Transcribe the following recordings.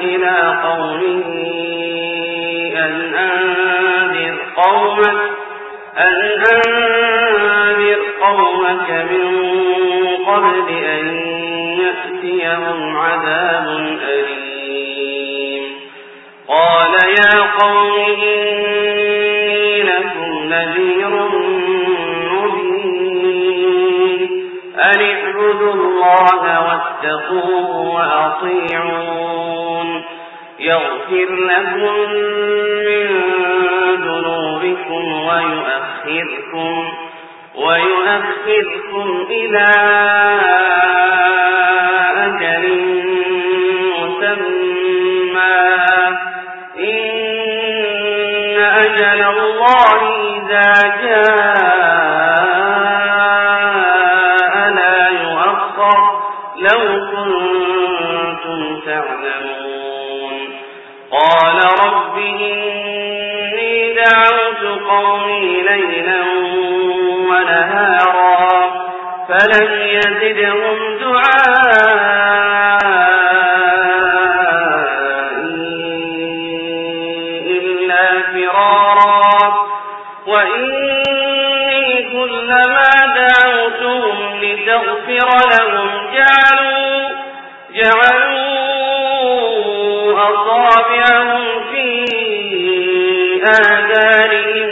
إلى قومه أن أنذر قومك أن أنذر قومك من قبل أن يأتيهم عذاب أليم. قال يا قوم إني لكم نذير مبين. أن اعبدوا الله واتقوه وأطيعون يغفر لكم من ذنوبكم ويؤخركم ويؤخركم إلى قومي ليلا ونهارا فلم يزدهم دعائي إلا فرارا وإني كلما دعوتهم لتغفر لهم جعلوا جعلوا أصابعهم في آذانهم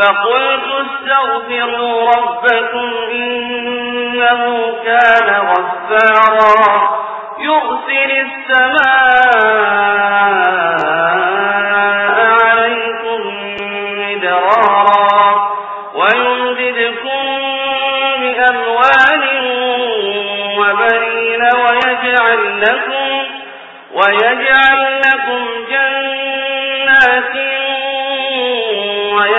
فقلت استغفروا ربكم إنه كان غفارا. يرسل السماء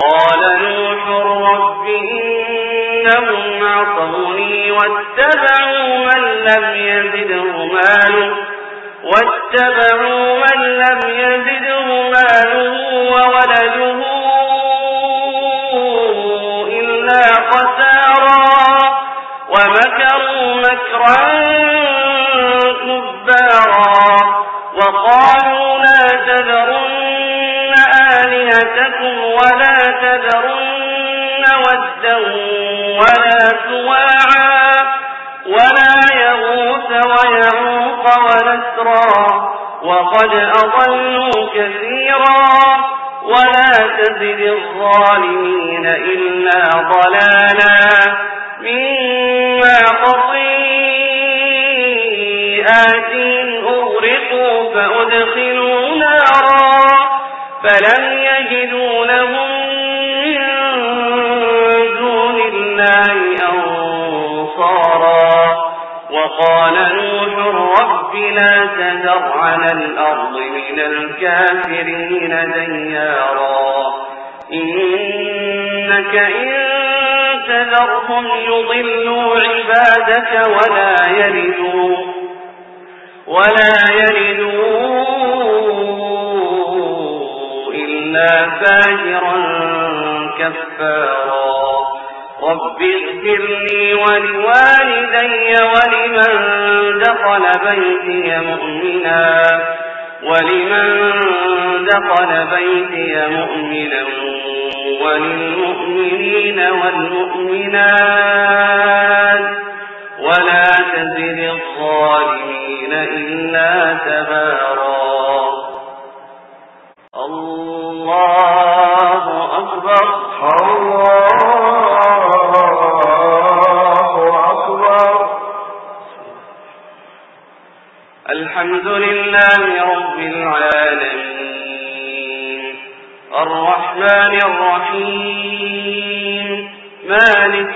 قال نوح رب إنهم عصوني واتبعوا من لم يزده ماله واتبعوا من لم يزده ماله وولده ونسرا وقد أضلوا كثيرا ولا تزد الظالمين إلا ضلالا مما خطيئات أغرقوا فأدخلوا نارا فلم على الأرض من الكافرين ديارا. إنك إن تذرهم يضلوا عبادك ولا يلدوا ولا يلدوا إلا فاجرا كفارا. رب اغفر لي ولوالدي ولمن دخل بيتي مؤمنا ولمن دخل بيتي مؤمنا وللمؤمنين والمؤمنات ولا تزد الظالمين إلا تبارا الله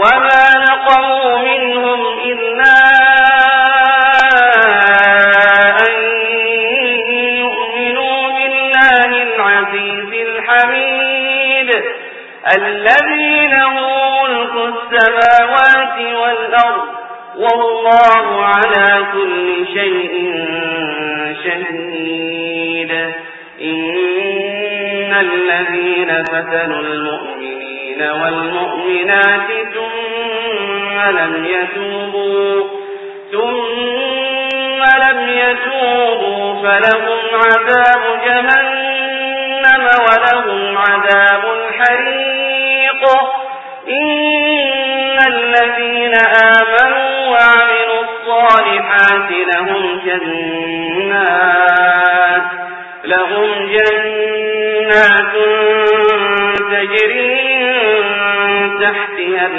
وما نقموا منهم إلا أن يؤمنوا بالله العزيز الحميد الذي له ملك السماوات والأرض والله على كل شيء شهيد إن الذين فتنوا المؤمنين والمؤمنات ثم لم يتوبوا ثم لم يتوبوا فلهم عذاب جهنم ولهم عذاب الحريق. إن الذين آمنوا وعملوا الصالحات لهم جنات لهم جنات تجري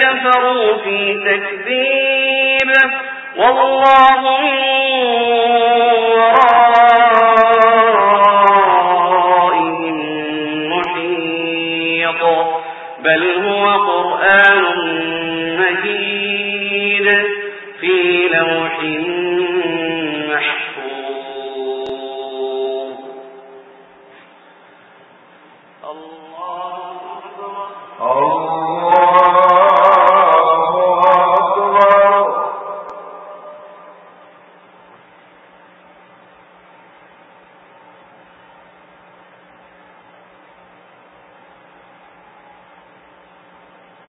كفروا في تكذيب. والله من محيط. بل هو قرآن مجيد في لوح محفوظ. الله أكبر.